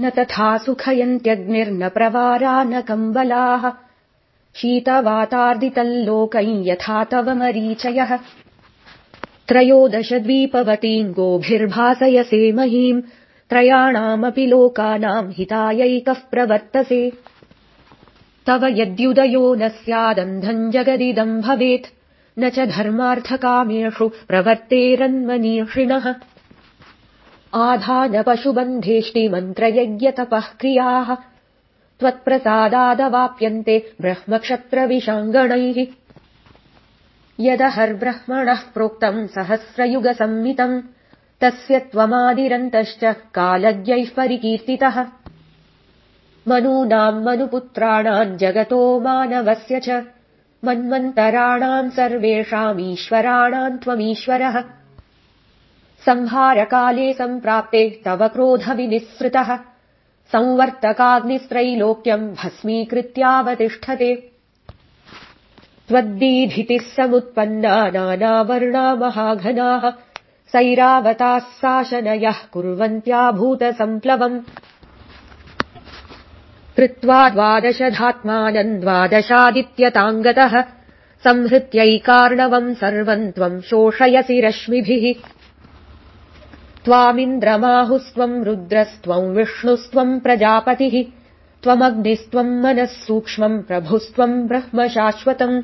न तथा सुखयन्त्यग्निर्न प्रवारा न कम्बलाः शीतवातार्दितल्लोकम् यथा तव मरीचयः। त्रयोदश द्वीपवतीम् गोभिर्भासयसे महीम्। त्रयाणामपि लोकानाम् हितायैकः प्रवर्तसे। तव यद्युदयो न स्यादन्धम् जगदिदम् भवेत्। न च धर्मार्थकामेषु प्रवर्तेरन्मनीषिणः आधानपशुबन्धेष्टिमन्त्रयज्ञतपः क्रियाः। त्वत्प्रसादादवाप्यन्ते ब्रह्मक्षत्रविशाङ्गणैः यदहर्ब्रह्मणः प्रोक्तम् सहस्रयुगसम्मितम् तस्य त्वमादिरन्तश्च कालज्ञैः परिकीर्तितः। मनूनाम् मनुपुत्राणाम् जगतो मानवस्य च मन्वन्तराणाम् सर्वेषामीश्वराणाम् त्वमीश्वरः संहारकाले सम्प्राप्ते तव क्रोधविनिःसृतः। संवर्तकाग्निस्त्रैलोक्यम् भस्मीकृत्यावतिष्ठते। त्वद्दीधितिः समुत्पन्ना नानावर्णा महाघनाः सैरावताः शासनयः कुर्वन्त्याभूतसम्प्लवम् कृत्वा द्वादशधात्मानम् द्वादशादित्यताङ्गतः। संहृत्यैकार्णवम् सर्वम् त्वम् शोषयसि रश्मिभिः त्वामिन्द्रमाहुस्त्वम् रुद्रस्त्वम् विष्णुस्त्वम् प्रजापतिः त्वमग्निस्त्वम् मनः सूक्ष्मम् प्रभुस्त्वम् ब्रह्म शाश्वतम्